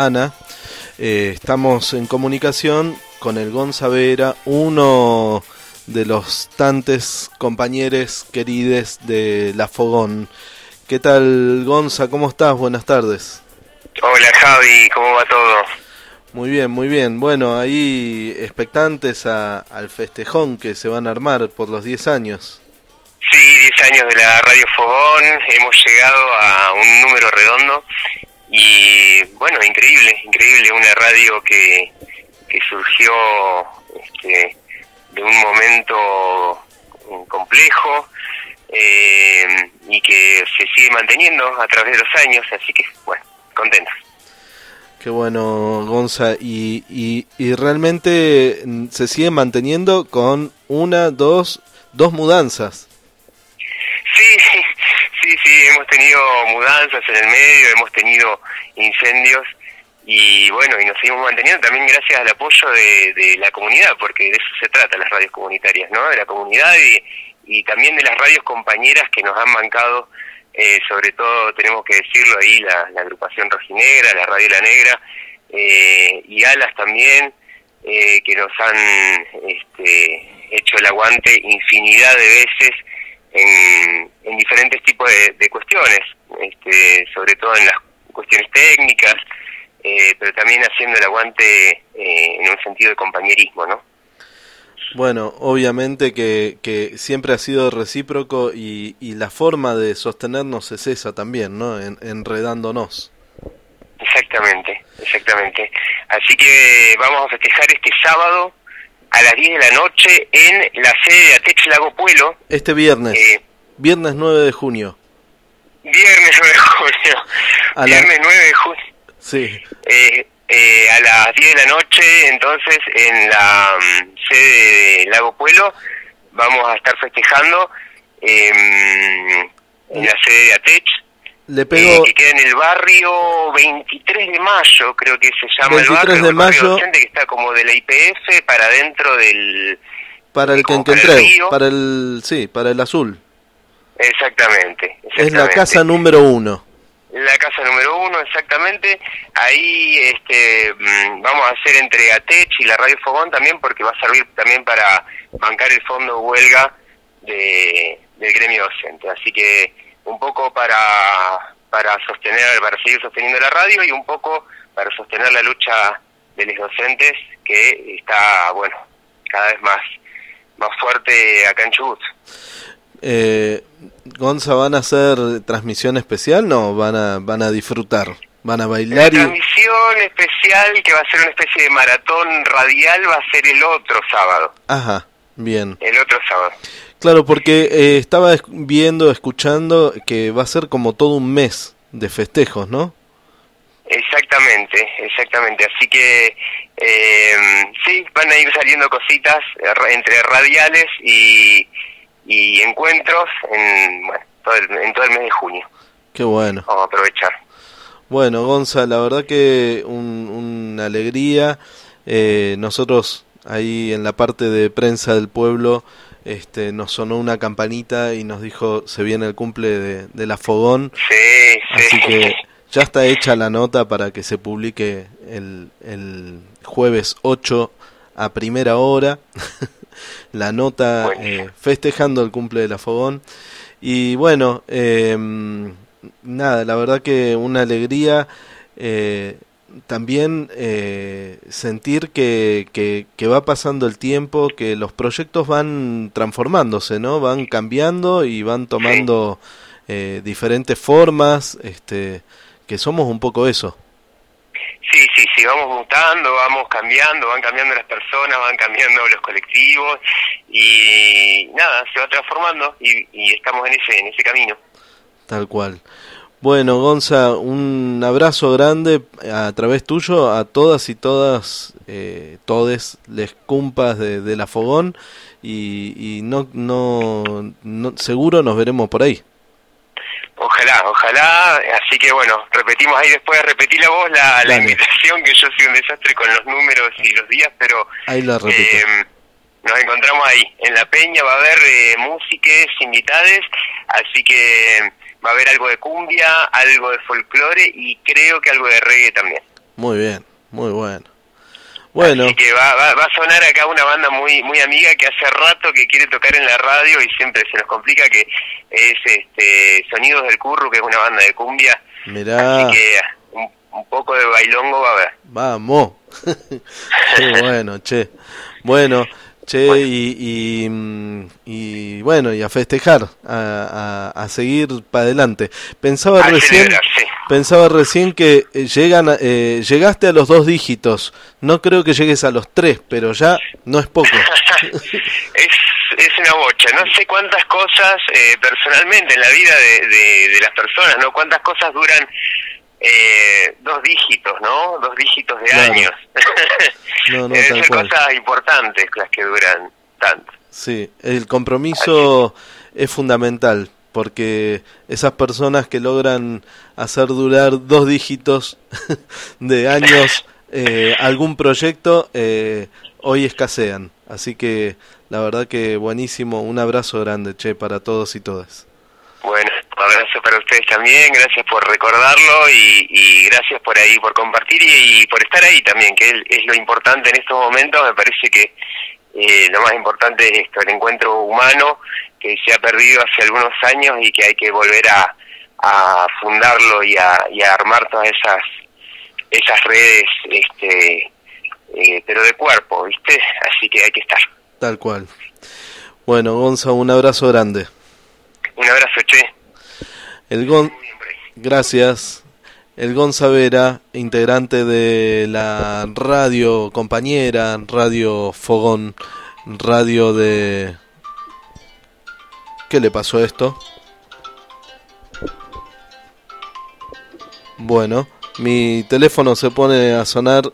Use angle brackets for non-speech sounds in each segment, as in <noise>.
Ana, eh, estamos en comunicación con el Gonza Vera, uno de los tantos compañeros queridos de La Fogón. ¿Qué tal, Gonza? ¿Cómo estás? Buenas tardes. Hola, Javi, ¿cómo va todo? Muy bien, muy bien. Bueno, ahí expectantes al festejón que se van a armar por los 10 años. Sí, 10 años de la Radio Fogón, hemos llegado a un bueno, increíble, increíble, una radio que, que surgió este, de un momento complejo eh, y que se sigue manteniendo a través de los años, así que bueno, contentos. Qué bueno, Gonza. Y, y, y, realmente se sigue manteniendo con una, dos, dos mudanzas. Sí, Sí, hemos tenido mudanzas en el medio, hemos tenido incendios y bueno, y nos seguimos manteniendo también gracias al apoyo de, la comunidad, porque de eso se trata las radios comunitarias, ¿no? De la comunidad y, y también de las radios compañeras que nos han bancado, eh, sobre todo tenemos que decirlo ahí, la, agrupación rojinegra, la Radio La Negra eh, y Alas también, eh, que nos han este, hecho el aguante infinidad de veces en, diferentes tipos de, cuestiones, este, sobre todo en las cuestiones técnicas, eh, pero también haciendo el aguante eh, en un sentido de compañerismo, ¿no? Bueno, obviamente que, que siempre ha sido recíproco y, y, la forma de sostenernos es esa también, ¿no? En, enredándonos. Exactamente, exactamente. Así que vamos a festejar este sábado a las 10 de la noche en la sede de Atech Lago Puelo. Este viernes. Eh, viernes 9 de junio. Viernes 9 de junio. viernes 9 de junio. Sí. Eh, eh, a las 10 de la noche, entonces, en la mm, sede de Lago Puelo, vamos a estar festejando em, en la sede de Atech le pego... que queda en el barrio 23 de mayo, creo que se llama el barrio. de mayo. que está como de la IPF para dentro del... Para el que encontré, para el, sí, para el azul. Exactamente, Es la casa número uno. La casa número uno, exactamente. Ahí este, mm, vamos a hacer entre ATECH y la Radio Fogón también, porque va a servir también para bancar el fondo huelga de, del gremio docente. Así que un poco para, para sostener, para seguir sosteniendo la radio y un poco para sostener la lucha de los docentes que está, bueno, cada vez más, más fuerte acá en Chubut. Eh, Gonza, ¿van a hacer transmisión especial? No, van a, van a disfrutar, van a bailar. La transmisión especial, que va a ser una especie de maratón radial, va a ser el otro sábado. Ajá, bien. El otro sábado. Claro, porque eh, estaba viendo, escuchando que va a ser como todo un mes de festejos, ¿no? Exactamente, exactamente. Así que eh, sí, van a ir saliendo cositas entre radiales y, y encuentros en, bueno, todo el, en todo el mes de junio. Qué bueno. Vamos a aprovechar. Bueno, Gonza, la verdad que una alegría. Eh, nosotros ahí en la parte de prensa del pueblo este, nos sonó una campanita y nos dijo se viene el cumple de, la Fogón. Sí, Así que ya está hecha la nota para que se publique el, el jueves 8 a primera hora. <laughs> la nota eh, festejando el cumple de la Fogón. Y bueno, em, nada, la verdad que una alegría. Eh, también eh, sentir que, que, va pasando el tiempo, que los proyectos van transformándose, ¿no? Van cambiando y van tomando eh, diferentes formas, este, que somos un poco eso. Sí, sí, sí, vamos mutando, vamos cambiando, van cambiando las personas, van cambiando los colectivos y nada, se va transformando y, estamos en ese, en ese camino. Tal cual. Bueno, Gonza, un abrazo grande a través tuyo a todas y todas, eh, todes, les cumpas de, la Fogón y, no, no, seguro nos veremos por ahí. Ojalá, ojalá, así que bueno, repetimos ahí después, repetir la voz la, la invitación, que yo soy un desastre con los números y los días, pero ahí la eh, nos encontramos ahí, en la peña va a haber eh, músicas invitades, así que va a haber algo de cumbia, algo de folclore y creo que algo de reggae también. Muy bien, muy bueno. Bueno. Así que va, va, a sonar acá una banda muy muy amiga que hace rato que quiere tocar en la radio y siempre se nos complica que es este Sonidos del Curro, que es una banda de cumbia. Mirá. Así que un, un poco de bailongo va a haber. Vamos. <laughs> Qué bueno, che. Bueno, che, y, y, bueno, y a festejar, a, a, seguir para adelante. Pensaba recién, pensaba recién que eh, llegan, eh, llegaste a los dos dígitos. No creo que llegues a los tres, pero ya no es poco. <laughs> es, es una bocha. No sé cuántas cosas eh, personalmente en la vida de, de, de las personas, ¿no? Cuántas cosas duran eh, dos dígitos, ¿no? Dos dígitos de años. No, no, <laughs> Deben ser cosas importantes las que duran tanto. Sí, el compromiso es fundamental porque esas personas que logran hacer durar dos dígitos <laughs> de años eh, algún proyecto eh, hoy escasean. Así que la verdad que buenísimo, un abrazo grande, che, para todos y todas. Bueno, un abrazo para ustedes también, gracias por recordarlo y, gracias por ahí, por compartir y, por estar ahí también, que es, lo importante en estos momentos, me parece que eh, lo más importante es el encuentro humano que se ha perdido hace algunos años y que hay que volver a, fundarlo y a, armar todas esas esas redes, este, eh, pero de cuerpo, ¿viste? Así que hay que estar. Tal cual. Bueno, Gonza, un abrazo grande. Un abrazo, che. El Gon... Gracias. El Gonza Vera, integrante de la radio compañera, Radio Fogón, radio de... ¿Qué le pasó a esto? Bueno, mi teléfono se pone a sonar,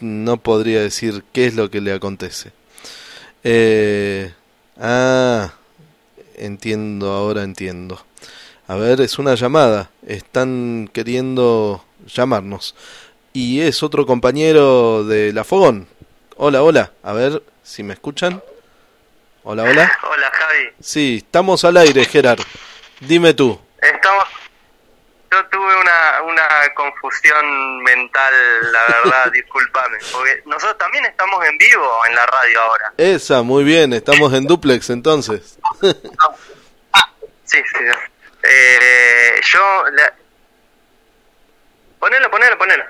no podría decir qué es lo que le acontece. Eh, ah, entiendo, ahora entiendo. A ver, es una llamada. Están queriendo llamarnos. Y es otro compañero de La Fogón. Hola, hola. A ver si me escuchan. Hola, hola. Hola, Javi. Sí, estamos al aire, Gerard. Dime tú. Estamos... Yo tuve una, una confusión mental, la verdad, <laughs> discúlpame. Porque nosotros también estamos en vivo en la radio ahora. Esa, muy bien. Estamos en duplex entonces. sí, sí. Eh, yo... Ponelo, ponelo, ponelo.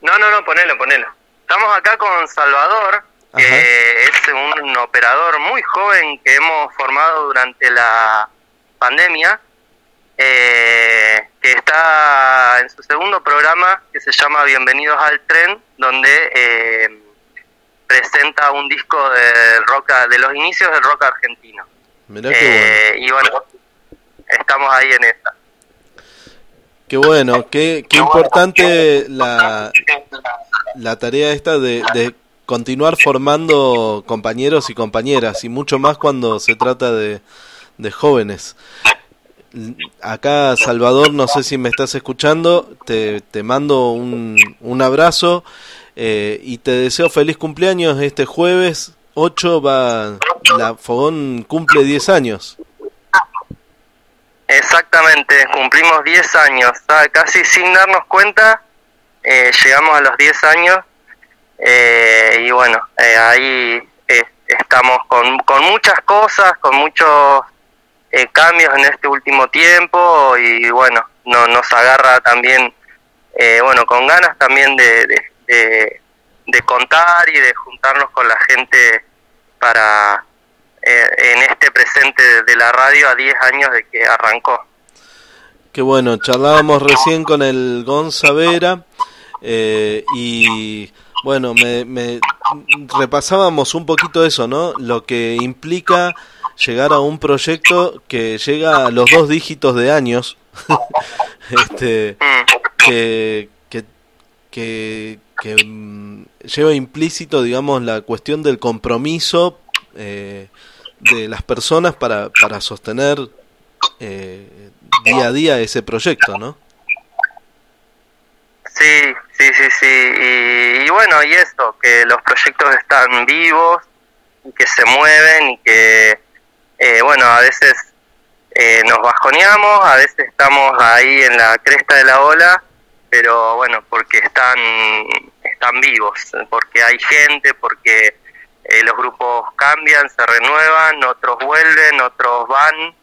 No, no, no, ponelo, ponelo. Estamos acá con Salvador, que es un operador muy joven que hemos formado durante la pandemia, eh, que está en su segundo programa que se llama Bienvenidos al Tren, donde eh, presenta un disco de rock, de los inicios del rock argentino. Eh, y bueno, estamos ahí en esta. Qué bueno, qué, qué importante la, la tarea esta de, de continuar formando compañeros y compañeras, y mucho más cuando se trata de, de jóvenes. Acá, Salvador, no sé si me estás escuchando, te, te mando un, un abrazo eh, y te deseo feliz cumpleaños este jueves 8 va la Fogón cumple 10 años. Exactamente, cumplimos 10 años, casi sin darnos cuenta, eh, llegamos a los 10 años eh, y bueno, eh, ahí estamos con, con muchas cosas, con muchos cambios en este último tiempo y bueno, no, nos agarra también, bueno, con ganas también de, de, contar y de juntarnos con la gente para eh, en este presente de la radio a 10 años de que arrancó. Qué bueno, charlábamos recién con el Gonza Vera eh, y bueno, me, repasábamos un poquito eso, ¿no? Lo que implica llegar a un proyecto que llega a los dos dígitos de años, <laughs> este, que, que, que, que mm, lleva implícito, digamos, la cuestión del compromiso eh, de las personas para, para sostener eh, día a día ese proyecto, ¿no? Sí, sí, sí, sí. Y, bueno, y esto, que los proyectos están vivos, y que se mueven y que, eh, bueno, a veces eh, nos bajoneamos, a veces estamos ahí en la cresta de la ola pero bueno, porque están, están vivos, porque hay gente, porque eh, los grupos cambian, se renuevan, otros vuelven, otros van,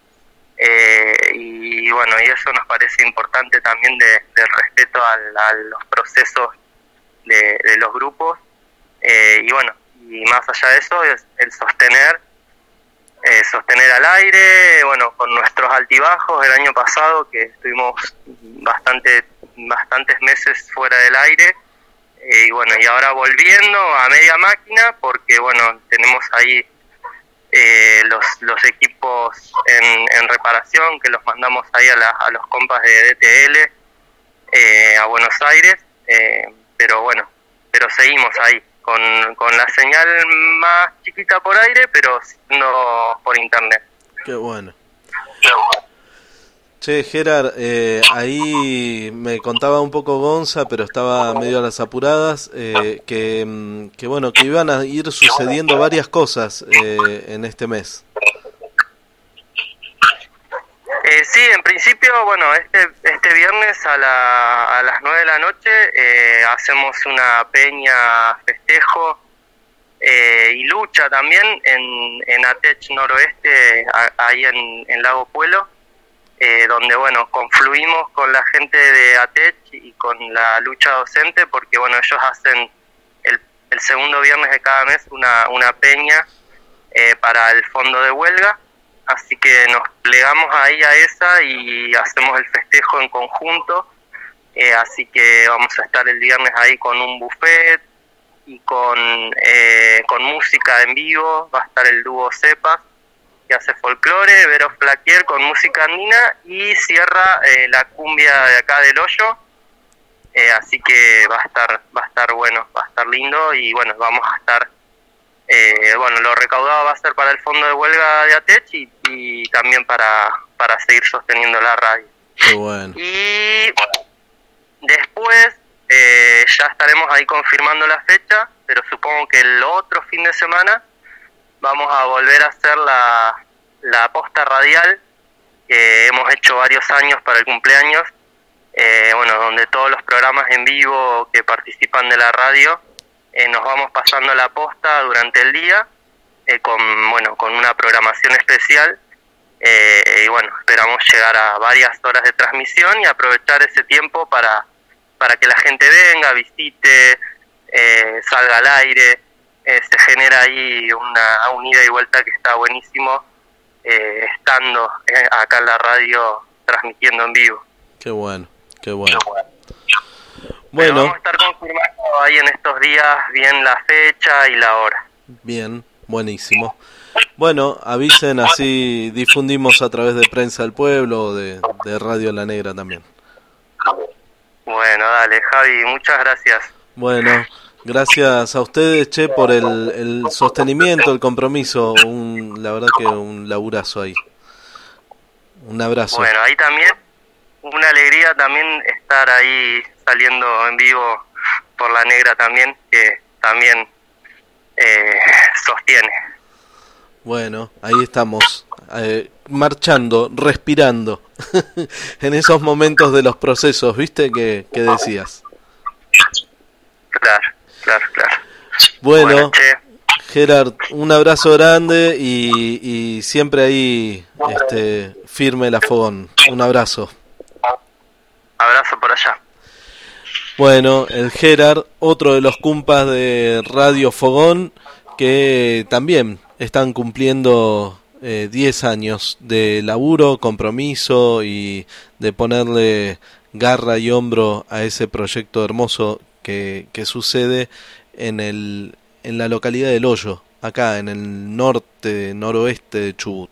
eh, y bueno, y eso nos parece importante también de, respeto a los procesos de, los grupos, eh, y bueno, y más allá de eso es el sostener eh, sostener al aire, bueno, con nuestros altibajos. El año pasado que estuvimos bastante bastantes meses fuera del aire eh, y bueno, y ahora volviendo a media máquina porque bueno, tenemos ahí eh, los, los equipos en, en, reparación que los mandamos ahí a, a los compas de DTL a Buenos Aires, pero bueno, pero seguimos ahí con, con la señal más chiquita por aire, pero no por internet. Qué bueno. Che, Gerard, eh, ahí me contaba un poco Gonza, pero estaba medio a las apuradas, eh, que, mm, que, bueno, que iban a ir sucediendo varias cosas eh, en este mes. Eh, sí, en principio, bueno, este, este viernes a, la, a las 9 de la noche eh, hacemos una peña festejo eh, y lucha también en, en Atech Noroeste, ahí en, en, Lago Pueblo, donde, bueno, confluimos con la gente de Atech y con la lucha docente, porque, bueno, ellos hacen el, el segundo viernes de cada mes una, una peña para el fondo de huelga. Así que nos plegamos ahí a esa y hacemos el festejo en conjunto, eh, así que vamos a estar el viernes ahí con un buffet y con, eh, con música en vivo, va a estar el dúo Cepas que hace folclore, Vero Flaquier con música andina y cierra eh, la cumbia de acá del hoyo, así que va a estar va a estar bueno, va a estar lindo y bueno, vamos a estar eh, bueno, lo recaudado va a ser para el fondo de huelga de ATECH y, también para, para seguir sosteniendo la radio. Y después eh, ya estaremos ahí confirmando la fecha, pero supongo que el otro fin de semana vamos a volver a hacer la, la posta radial que hemos hecho varios años para el cumpleaños, eh, bueno, donde todos los programas en vivo que participan de la radio eh, nos vamos pasando la posta durante el día eh, con bueno con una programación especial eh, y bueno esperamos llegar a varias horas de transmisión y aprovechar ese tiempo para para que la gente venga visite salga al aire se genera ahí una unida y vuelta que está buenísimo estando acá en la radio transmitiendo en vivo qué bueno qué bueno. Bueno. vamos a estar confirmando ahí en estos días bien la fecha y la hora. Bien, buenísimo. Bueno, avisen, así difundimos a través de Prensa del Pueblo o de, Radio La Negra también. Bueno, dale, Javi, muchas gracias. Bueno, gracias a ustedes, Che, por el, el sostenimiento, el compromiso. Un, la verdad que un laburazo ahí. Un abrazo. Bueno, ahí también, una alegría también estar ahí saliendo en vivo por la negra también, que también eh, sostiene. Bueno, ahí estamos, eh, marchando, respirando, <laughs> en esos momentos de los procesos, ¿viste? Que, decías. Claro, claro, claro. Bueno, Gerard, un abrazo grande y, y siempre ahí este, firme la fogón. Un abrazo. Abrazo por allá. Bueno, el Gerard, otro de los cumpas de Radio Fogón, que también están cumpliendo 10 eh, años de laburo, compromiso y de ponerle garra y hombro a ese proyecto hermoso que, que sucede en, el, en la localidad del Hoyo, acá en el norte, noroeste de Chubut.